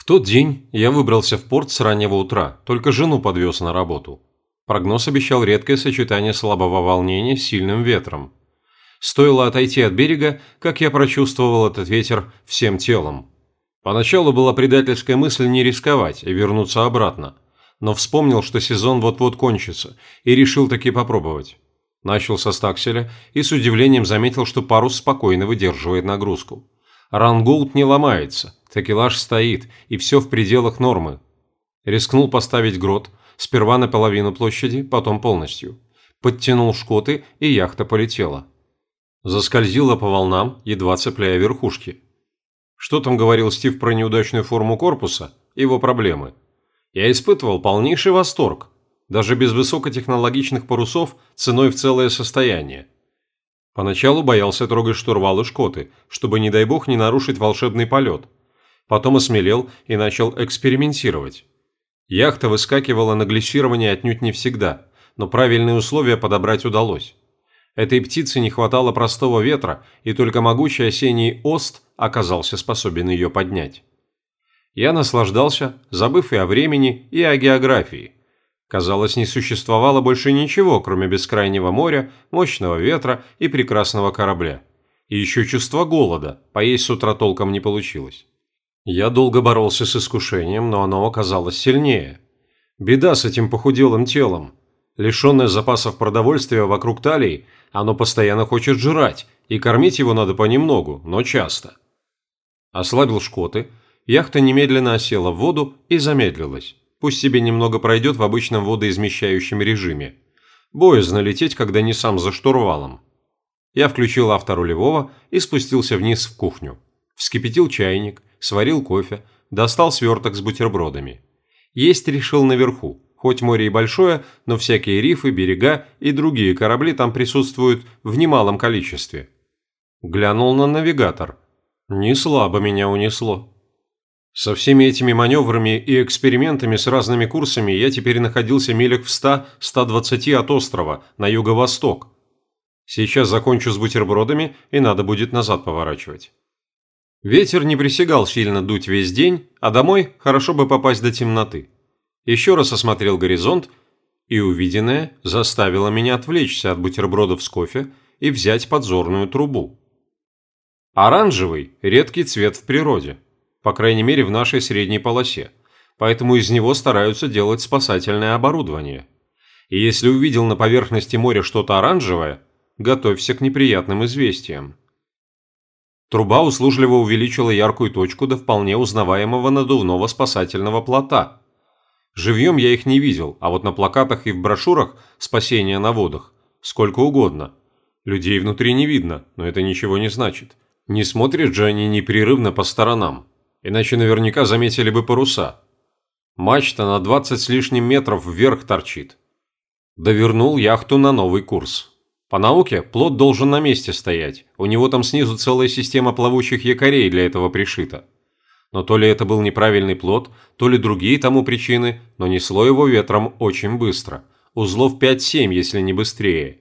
В тот день я выбрался в порт с раннего утра, только жену подвез на работу. Прогноз обещал редкое сочетание слабого волнения с сильным ветром. Стоило отойти от берега, как я прочувствовал этот ветер всем телом. Поначалу была предательская мысль не рисковать и вернуться обратно, но вспомнил, что сезон вот-вот кончится, и решил таки попробовать. Начал со стакселя и с удивлением заметил, что парус спокойно выдерживает нагрузку. Рангоут не ломается, такелаж стоит, и все в пределах нормы. Рискнул поставить грот, сперва на половину площади, потом полностью. Подтянул шкоты, и яхта полетела. Заскользила по волнам, едва цепляя верхушки. Что там говорил Стив про неудачную форму корпуса? Его проблемы. Я испытывал полнейший восторг. Даже без высокотехнологичных парусов ценой в целое состояние. Поначалу боялся трогать штурвал и шкоты, чтобы, не дай бог, не нарушить волшебный полет. Потом осмелел и начал экспериментировать. Яхта выскакивала на глиссирование отнюдь не всегда, но правильные условия подобрать удалось. Этой птице не хватало простого ветра, и только могучий осенний ост оказался способен ее поднять. Я наслаждался, забыв и о времени, и о географии. Казалось, не существовало больше ничего, кроме бескрайнего моря, мощного ветра и прекрасного корабля. И еще чувство голода, поесть с утра толком не получилось. Я долго боролся с искушением, но оно оказалось сильнее. Беда с этим похуделым телом. Лишенное запасов продовольствия вокруг талии, оно постоянно хочет жрать, и кормить его надо понемногу, но часто. Ослабил шкоты, яхта немедленно осела в воду и замедлилась. Пусть себе немного пройдет в обычном водоизмещающем режиме. Боязно лететь, когда не сам за штурвалом. Я включил авторулевого и спустился вниз в кухню. Вскипятил чайник, сварил кофе, достал сверток с бутербродами. Есть решил наверху. Хоть море и большое, но всякие рифы, берега и другие корабли там присутствуют в немалом количестве. Глянул на навигатор. Не слабо меня унесло. Со всеми этими маневрами и экспериментами с разными курсами я теперь находился милях в 100-120 от острова, на юго-восток. Сейчас закончу с бутербродами, и надо будет назад поворачивать. Ветер не присягал сильно дуть весь день, а домой хорошо бы попасть до темноты. Еще раз осмотрел горизонт, и увиденное заставило меня отвлечься от бутербродов с кофе и взять подзорную трубу. Оранжевый – редкий цвет в природе – по крайней мере в нашей средней полосе, поэтому из него стараются делать спасательное оборудование. И если увидел на поверхности моря что-то оранжевое, готовься к неприятным известиям. Труба услужливо увеличила яркую точку до вполне узнаваемого надувного спасательного плота. Живьем я их не видел, а вот на плакатах и в брошюрах «Спасение на водах» сколько угодно. Людей внутри не видно, но это ничего не значит. Не смотрят же они непрерывно по сторонам иначе наверняка заметили бы паруса. Мачта на 20 с лишним метров вверх торчит. Довернул яхту на новый курс. По науке плот должен на месте стоять, у него там снизу целая система плавучих якорей для этого пришита. Но то ли это был неправильный плот, то ли другие тому причины, но несло его ветром очень быстро. Узлов 5-7, если не быстрее.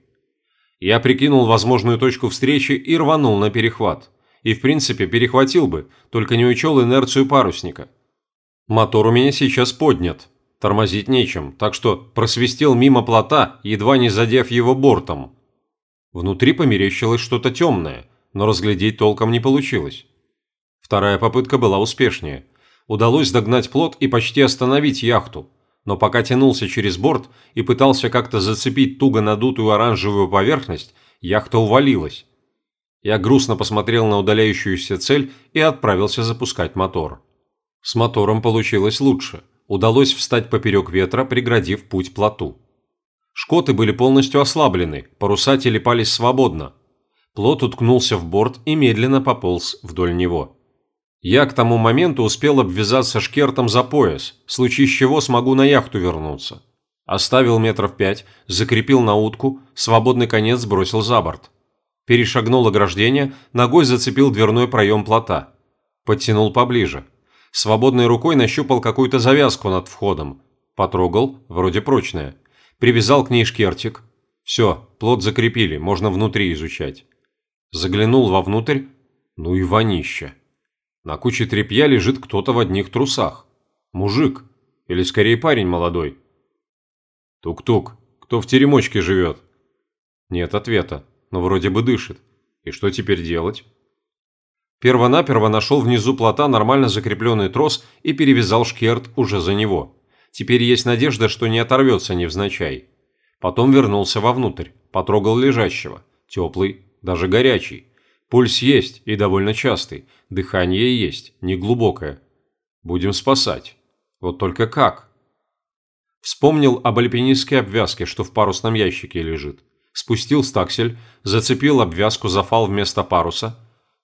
Я прикинул возможную точку встречи и рванул на перехват и, в принципе, перехватил бы, только не учел инерцию парусника. Мотор у меня сейчас поднят, тормозить нечем, так что просвистел мимо плота, едва не задев его бортом. Внутри померещилось что-то темное, но разглядеть толком не получилось. Вторая попытка была успешнее. Удалось догнать плот и почти остановить яхту, но пока тянулся через борт и пытался как-то зацепить туго надутую оранжевую поверхность, яхта увалилась. Я грустно посмотрел на удаляющуюся цель и отправился запускать мотор. С мотором получилось лучше. Удалось встать поперек ветра, преградив путь плоту. Шкоты были полностью ослаблены, паруса телепались свободно. Плот уткнулся в борт и медленно пополз вдоль него. Я к тому моменту успел обвязаться шкертом за пояс, в случае чего смогу на яхту вернуться. Оставил метров пять, закрепил на утку, свободный конец сбросил за борт перешагнул ограждение, ногой зацепил дверной проем плота. Подтянул поближе. Свободной рукой нащупал какую-то завязку над входом. Потрогал, вроде прочная. Привязал к ней шкертик. Все, плот закрепили, можно внутри изучать. Заглянул вовнутрь. Ну и вонище. На куче тряпья лежит кто-то в одних трусах. Мужик. Или скорее парень молодой. Тук-тук. Кто в теремочке живет? Нет ответа, но вроде бы дышит. И что теперь делать? Первонаперво нашел внизу плота нормально закрепленный трос и перевязал шкерт уже за него. Теперь есть надежда, что не оторвется невзначай. Потом вернулся вовнутрь, потрогал лежащего. Теплый, даже горячий. Пульс есть и довольно частый. Дыхание есть, неглубокое. Будем спасать. Вот только как? Вспомнил об альпинистской обвязке, что в парусном ящике лежит. Спустил стаксель, зацепил обвязку за фал вместо паруса,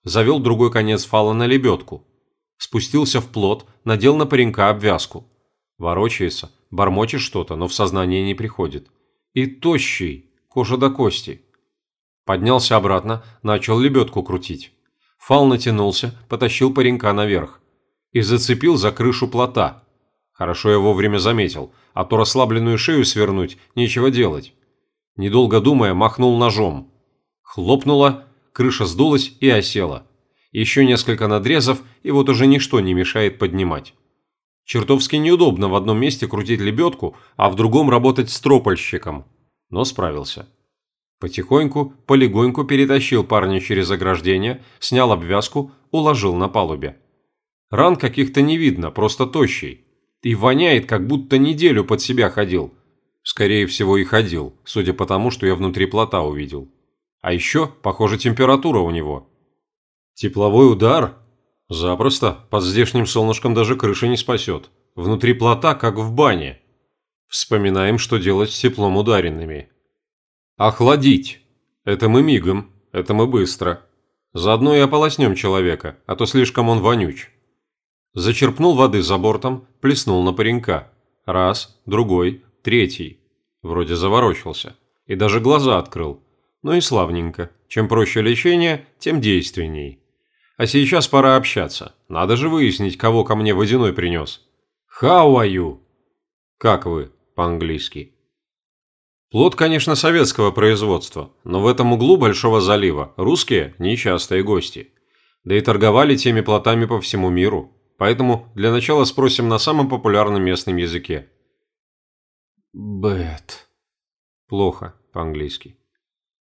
завел другой конец фала на лебедку. Спустился в плот, надел на паренька обвязку. Ворочается, бормочет что-то, но в сознание не приходит. И тощий, кожа до кости. Поднялся обратно, начал лебедку крутить. Фал натянулся, потащил паренька наверх. И зацепил за крышу плота. Хорошо я вовремя заметил, а то расслабленную шею свернуть, нечего делать. Недолго думая, махнул ножом. Хлопнуло, крыша сдулась и осела. Еще несколько надрезов, и вот уже ничто не мешает поднимать. Чертовски неудобно в одном месте крутить лебедку, а в другом работать стропольщиком. Но справился. Потихоньку, полегоньку перетащил парня через ограждение, снял обвязку, уложил на палубе. Ран каких-то не видно, просто тощий. И воняет, как будто неделю под себя ходил. Скорее всего и ходил, судя по тому, что я внутри плота увидел. А еще, похоже, температура у него. Тепловой удар? Запросто, под здешним солнышком даже крыша не спасет. Внутри плота, как в бане. Вспоминаем, что делать с теплом ударенными. Охладить. Это мы мигом, это мы быстро. Заодно и ополоснем человека, а то слишком он вонюч. Зачерпнул воды за бортом, плеснул на паренька. Раз, другой, третий. Вроде заворочился. И даже глаза открыл. Ну и славненько. Чем проще лечение, тем действенней. А сейчас пора общаться. Надо же выяснить, кого ко мне водяной принес. How are you? Как вы, по-английски. Плод, конечно, советского производства, но в этом углу Большого залива русские – нечастые гости. Да и торговали теми плотами по всему миру. Поэтому для начала спросим на самом популярном местном языке. Бэт. Плохо по-английски.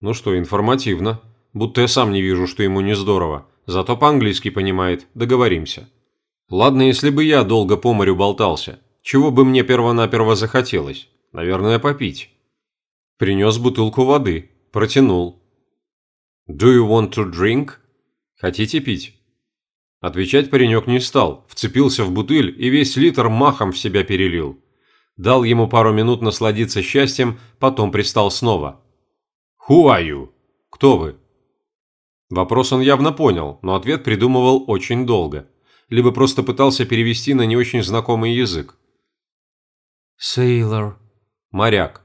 Ну что, информативно. Будто я сам не вижу, что ему не здорово. Зато по-английски понимает. Договоримся. Ладно, если бы я долго по морю болтался. Чего бы мне первонаперво захотелось? Наверное, попить. Принес бутылку воды. Протянул. «Do you want to drink?» «Хотите пить?» Отвечать паренек не стал, вцепился в бутыль и весь литр махом в себя перелил. Дал ему пару минут насладиться счастьем, потом пристал снова. «Who are you?» «Кто вы?» Вопрос он явно понял, но ответ придумывал очень долго. Либо просто пытался перевести на не очень знакомый язык. «Sailor». «Моряк».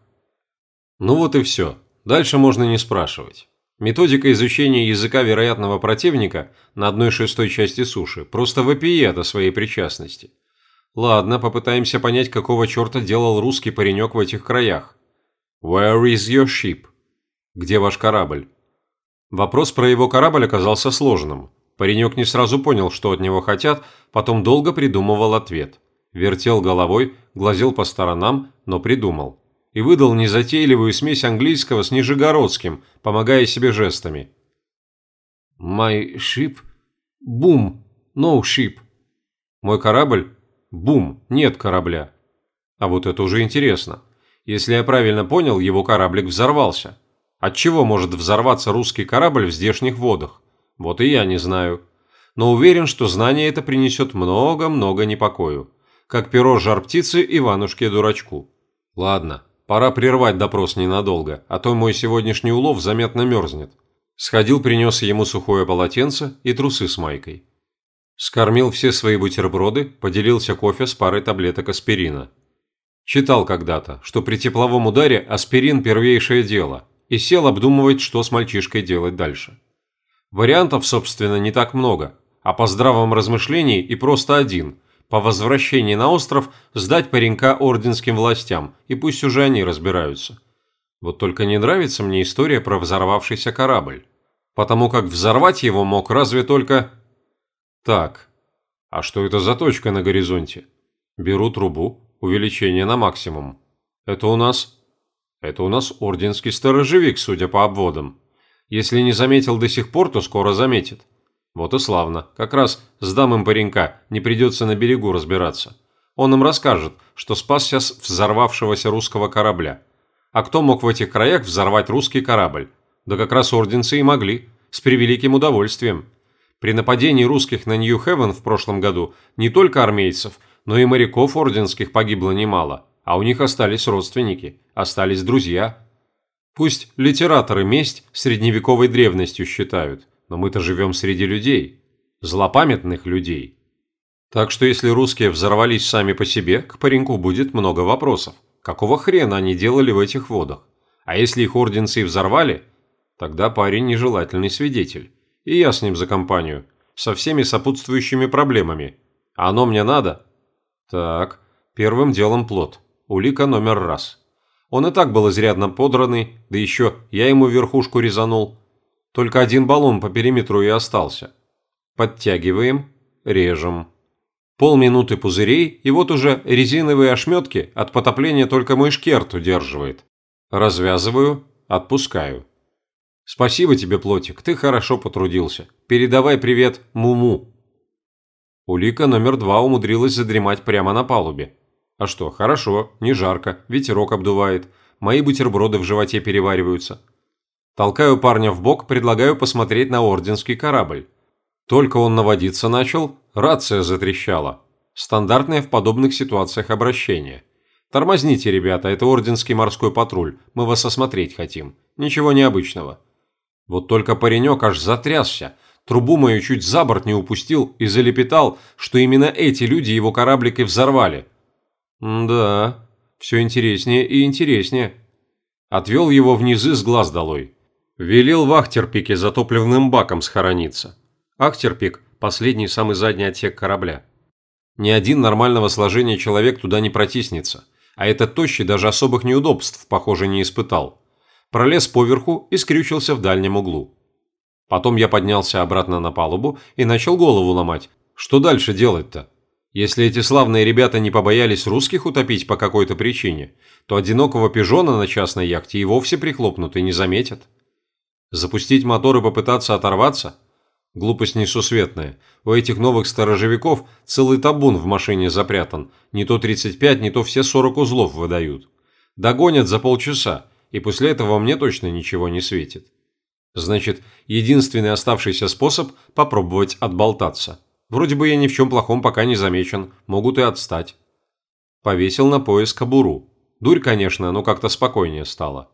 Ну вот и все. Дальше можно не спрашивать. Методика изучения языка вероятного противника на одной шестой части суши просто вопиет о своей причастности. Ладно, попытаемся понять, какого черта делал русский паренек в этих краях. Where is your ship? Где ваш корабль? Вопрос про его корабль оказался сложным. Паренек не сразу понял, что от него хотят, потом долго придумывал ответ. Вертел головой, глазел по сторонам, но придумал и выдал незатейливую смесь английского с нижегородским, помогая себе жестами. «My ship? Boom! No ship!» «Мой корабль? Бум! Нет корабля!» А вот это уже интересно. Если я правильно понял, его кораблик взорвался. От чего может взорваться русский корабль в здешних водах? Вот и я не знаю. Но уверен, что знание это принесет много-много непокою. Как перо жар птицы Иванушке-дурачку. Ладно, Пора прервать допрос ненадолго, а то мой сегодняшний улов заметно мерзнет. Сходил, принес ему сухое полотенце и трусы с майкой. Скормил все свои бутерброды, поделился кофе с парой таблеток аспирина. Читал когда-то, что при тепловом ударе аспирин – первейшее дело, и сел обдумывать, что с мальчишкой делать дальше. Вариантов, собственно, не так много, а по здравом размышлении и просто один – по возвращении на остров сдать паренька орденским властям, и пусть уже они разбираются. Вот только не нравится мне история про взорвавшийся корабль. Потому как взорвать его мог разве только... Так, а что это за точка на горизонте? Беру трубу, увеличение на максимум. Это у нас... Это у нас орденский сторожевик, судя по обводам. Если не заметил до сих пор, то скоро заметит. Вот и славно. Как раз сдам им паренька, не придется на берегу разбираться. Он им расскажет, что спасся с взорвавшегося русского корабля. А кто мог в этих краях взорвать русский корабль? Да как раз орденцы и могли. С превеликим удовольствием. При нападении русских на Нью-Хевен в прошлом году не только армейцев, но и моряков орденских погибло немало, а у них остались родственники, остались друзья. Пусть литераторы месть средневековой древностью считают, но мы-то живем среди людей, злопамятных людей. Так что если русские взорвались сами по себе, к пареньку будет много вопросов. Какого хрена они делали в этих водах? А если их орденцы и взорвали, тогда парень нежелательный свидетель. И я с ним за компанию, со всеми сопутствующими проблемами. А оно мне надо? Так, первым делом плод. Улика номер раз. Он и так был изрядно подранный, да еще я ему верхушку резанул. Только один баллон по периметру и остался. Подтягиваем, режем. Полминуты пузырей, и вот уже резиновые ошметки от потопления только мой шкерт удерживает. Развязываю, отпускаю. Спасибо тебе, Плотик, ты хорошо потрудился. Передавай привет Муму. Улика номер два умудрилась задремать прямо на палубе. А что, хорошо, не жарко, ветерок обдувает, мои бутерброды в животе перевариваются. Толкаю парня в бок, предлагаю посмотреть на орденский корабль. Только он наводиться начал, рация затрещала. Стандартное в подобных ситуациях обращение. Тормозните, ребята, это орденский морской патруль, мы вас осмотреть хотим. Ничего необычного. Вот только паренек аж затрясся, трубу мою чуть за борт не упустил и залепетал, что именно эти люди его кораблик и взорвали. Да, все интереснее и интереснее. Отвел его в низы с глаз долой. Велел в Ахтерпике за топливным баком схорониться. Ахтерпик – последний самый задний отсек корабля. Ни один нормального сложения человек туда не протиснется, а этот тощий даже особых неудобств, похоже, не испытал. Пролез поверху и скрючился в дальнем углу. Потом я поднялся обратно на палубу и начал голову ломать. Что дальше делать-то? Если эти славные ребята не побоялись русских утопить по какой-то причине, то одинокого пижона на частной яхте и вовсе прихлопнут и не заметят. Запустить мотор и попытаться оторваться? Глупость несусветная. У этих новых сторожевиков целый табун в машине запрятан. Не то 35, не то все 40 узлов выдают. Догонят за полчаса, и после этого мне точно ничего не светит. Значит, единственный оставшийся способ – попробовать отболтаться. Вроде бы я ни в чем плохом пока не замечен, могут и отстать. Повесил на пояс кобуру. Дурь, конечно, но как-то спокойнее стало.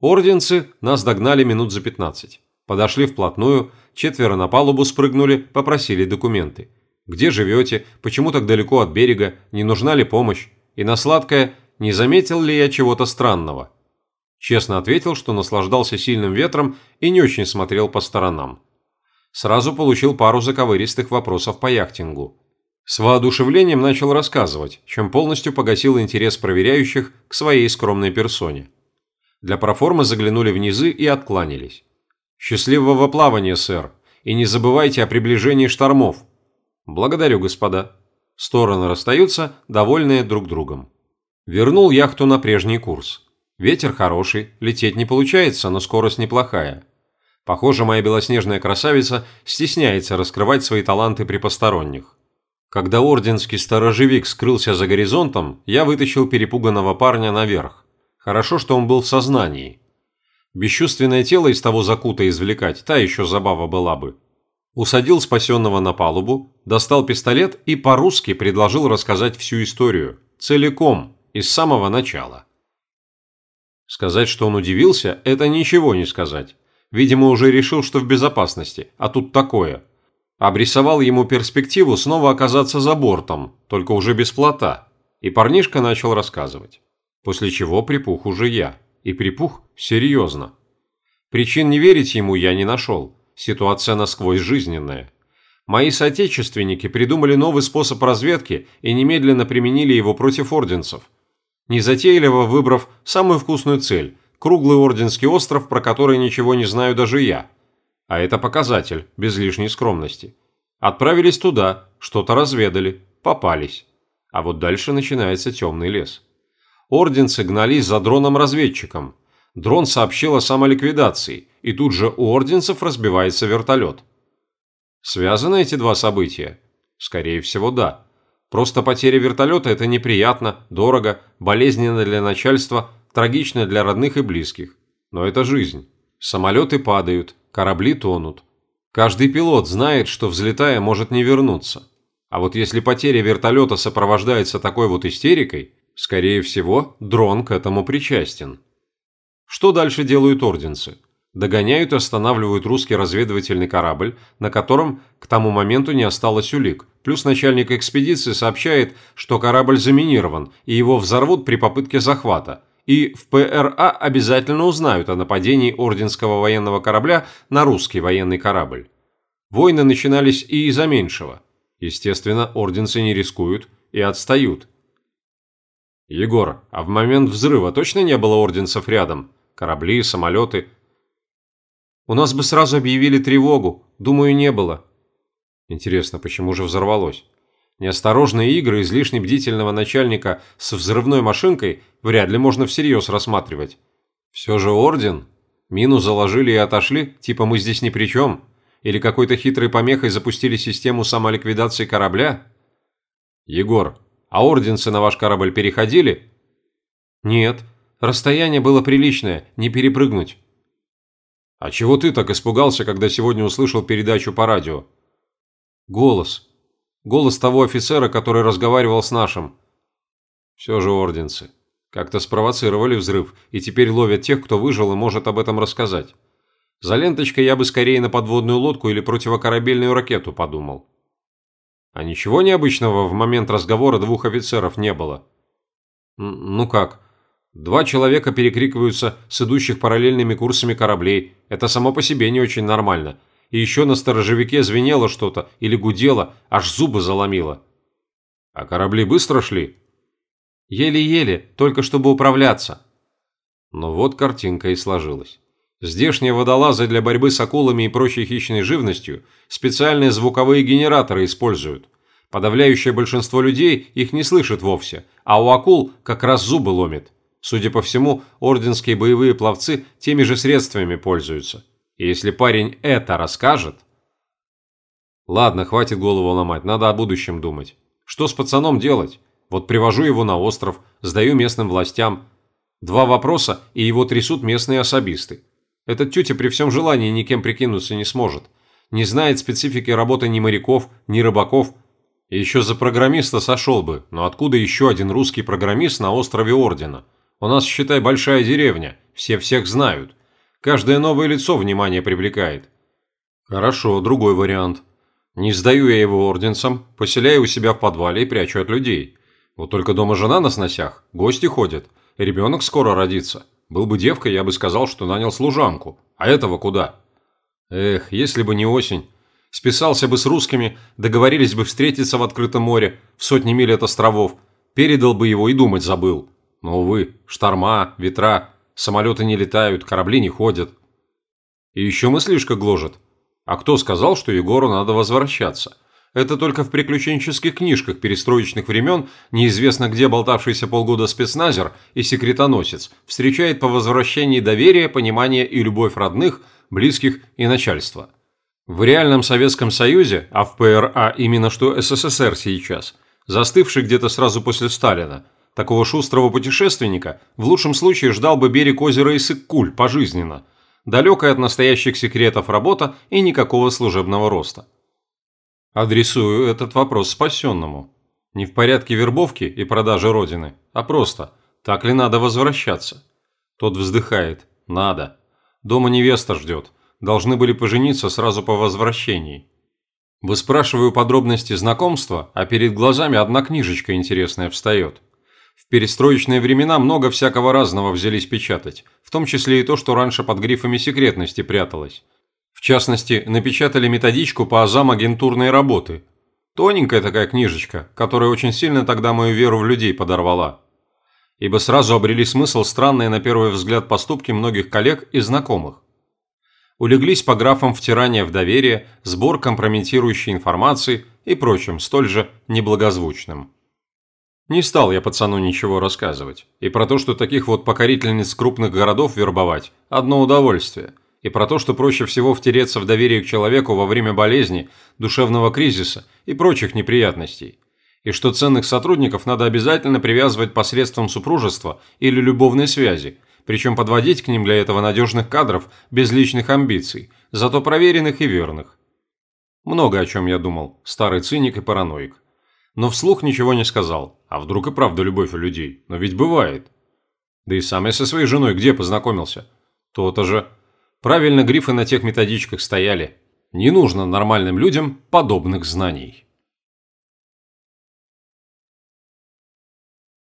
Орденцы нас догнали минут за 15. Подошли вплотную, четверо на палубу спрыгнули, попросили документы. Где живете, почему так далеко от берега, не нужна ли помощь? И на сладкое, не заметил ли я чего-то странного? Честно ответил, что наслаждался сильным ветром и не очень смотрел по сторонам. Сразу получил пару заковыристых вопросов по яхтингу. С воодушевлением начал рассказывать, чем полностью погасил интерес проверяющих к своей скромной персоне. Для проформы заглянули в низы и откланялись. «Счастливого плавания, сэр, и не забывайте о приближении штормов». «Благодарю, господа». Стороны расстаются, довольные друг другом. Вернул яхту на прежний курс. Ветер хороший, лететь не получается, но скорость неплохая. Похоже, моя белоснежная красавица стесняется раскрывать свои таланты при посторонних. Когда орденский сторожевик скрылся за горизонтом, я вытащил перепуганного парня наверх. Хорошо, что он был в сознании. Бесчувственное тело из того закута извлекать, та еще забава была бы. Усадил спасенного на палубу, достал пистолет и по-русски предложил рассказать всю историю, целиком, из самого начала. Сказать, что он удивился, это ничего не сказать. Видимо, уже решил, что в безопасности, а тут такое. Обрисовал ему перспективу снова оказаться за бортом, только уже без плота. И парнишка начал рассказывать. После чего припух уже я и припух серьезно. Причин не верить ему я не нашел. Ситуация насквозь жизненная. Мои соотечественники придумали новый способ разведки и немедленно применили его против орденцев. Незатейливо выбрав самую вкусную цель – круглый орденский остров, про который ничего не знаю даже я. А это показатель, без лишней скромности. Отправились туда, что-то разведали, попались. А вот дальше начинается темный лес. Орденцы гнались за дроном-разведчиком. Дрон сообщил о самоликвидации, и тут же у орденцев разбивается вертолет. Связаны эти два события? Скорее всего, да. Просто потеря вертолета – это неприятно, дорого, болезненно для начальства, трагично для родных и близких. Но это жизнь. Самолеты падают, корабли тонут. Каждый пилот знает, что взлетая может не вернуться. А вот если потеря вертолета сопровождается такой вот истерикой, скорее всего, дрон к этому причастен. Что дальше делают орденцы? Догоняют и останавливают русский разведывательный корабль, на котором к тому моменту не осталось улик. Плюс начальник экспедиции сообщает, что корабль заминирован и его взорвут при попытке захвата. И в ПРА обязательно узнают о нападении орденского военного корабля на русский военный корабль. Войны начинались и из-за меньшего. Естественно, орденцы не рискуют и отстают. Егор, а в момент взрыва точно не было орденцев рядом? Корабли, самолеты – у нас бы сразу объявили тревогу. Думаю, не было. Интересно, почему же взорвалось? Неосторожные игры излишне бдительного начальника с взрывной машинкой вряд ли можно всерьез рассматривать. Все же орден? Мину заложили и отошли, типа мы здесь ни при чем? Или какой-то хитрой помехой запустили систему самоликвидации корабля? Егор, а орденцы на ваш корабль переходили? Нет, расстояние было приличное, не перепрыгнуть. «А чего ты так испугался, когда сегодня услышал передачу по радио?» «Голос. Голос того офицера, который разговаривал с нашим». «Все же орденцы. Как-то спровоцировали взрыв, и теперь ловят тех, кто выжил и может об этом рассказать. За ленточкой я бы скорее на подводную лодку или противокорабельную ракету подумал». «А ничего необычного в момент разговора двух офицеров не было?» «Ну как?» Два человека перекрикиваются с идущих параллельными курсами кораблей. Это само по себе не очень нормально. И еще на сторожевике звенело что-то или гудело, аж зубы заломило. А корабли быстро шли? Еле-еле, только чтобы управляться. Но вот картинка и сложилась. Здешние водолазы для борьбы с акулами и прочей хищной живностью специальные звуковые генераторы используют. Подавляющее большинство людей их не слышит вовсе, а у акул как раз зубы ломит. Судя по всему, орденские боевые пловцы теми же средствами пользуются. И если парень это расскажет... Ладно, хватит голову ломать, надо о будущем думать. Что с пацаном делать? Вот привожу его на остров, сдаю местным властям. Два вопроса, и его трясут местные особисты. Этот тетя при всем желании никем прикинуться не сможет. Не знает специфики работы ни моряков, ни рыбаков. Еще за программиста сошел бы, но откуда еще один русский программист на острове Ордена? У нас, считай, большая деревня, все всех знают. Каждое новое лицо внимание привлекает. Хорошо, другой вариант. Не сдаю я его орденцам, поселяю у себя в подвале и прячу от людей. Вот только дома жена на сносях, гости ходят, ребенок скоро родится. Был бы девкой, я бы сказал, что нанял служанку. А этого куда? Эх, если бы не осень. Списался бы с русскими, договорились бы встретиться в открытом море, в сотни миль от островов. Передал бы его и думать забыл. Но, увы, шторма, ветра, самолеты не летают, корабли не ходят. И еще мыслишка гложет. А кто сказал, что Егору надо возвращаться? Это только в приключенческих книжках перестроечных времен неизвестно где болтавшийся полгода спецназер и секретоносец встречает по возвращении доверие, понимание и любовь родных, близких и начальства. В реальном Советском Союзе, а в ПРА именно что СССР сейчас, застывший где-то сразу после Сталина – Такого шустрого путешественника в лучшем случае ждал бы берег озера Иссык-Куль пожизненно. Далекая от настоящих секретов работа и никакого служебного роста. Адресую этот вопрос спасенному. Не в порядке вербовки и продажи Родины, а просто, так ли надо возвращаться? Тот вздыхает. Надо. Дома невеста ждет. Должны были пожениться сразу по возвращении. Выспрашиваю подробности знакомства, а перед глазами одна книжечка интересная встает. В перестроечные времена много всякого разного взялись печатать, в том числе и то, что раньше под грифами секретности пряталось. В частности, напечатали методичку по азам агентурной работы. Тоненькая такая книжечка, которая очень сильно тогда мою веру в людей подорвала. Ибо сразу обрели смысл странные на первый взгляд поступки многих коллег и знакомых. Улеглись по графам втирания в доверие, сбор компрометирующей информации и прочим столь же неблагозвучным. Не стал я пацану ничего рассказывать. И про то, что таких вот покорительниц крупных городов вербовать – одно удовольствие. И про то, что проще всего втереться в доверие к человеку во время болезни, душевного кризиса и прочих неприятностей. И что ценных сотрудников надо обязательно привязывать посредством супружества или любовной связи, причем подводить к ним для этого надежных кадров без личных амбиций, зато проверенных и верных. Много о чем я думал, старый циник и параноик но вслух ничего не сказал. А вдруг и правда любовь у людей? Но ведь бывает. Да и сам я со своей женой где познакомился? То-то же. Правильно грифы на тех методичках стояли. Не нужно нормальным людям подобных знаний.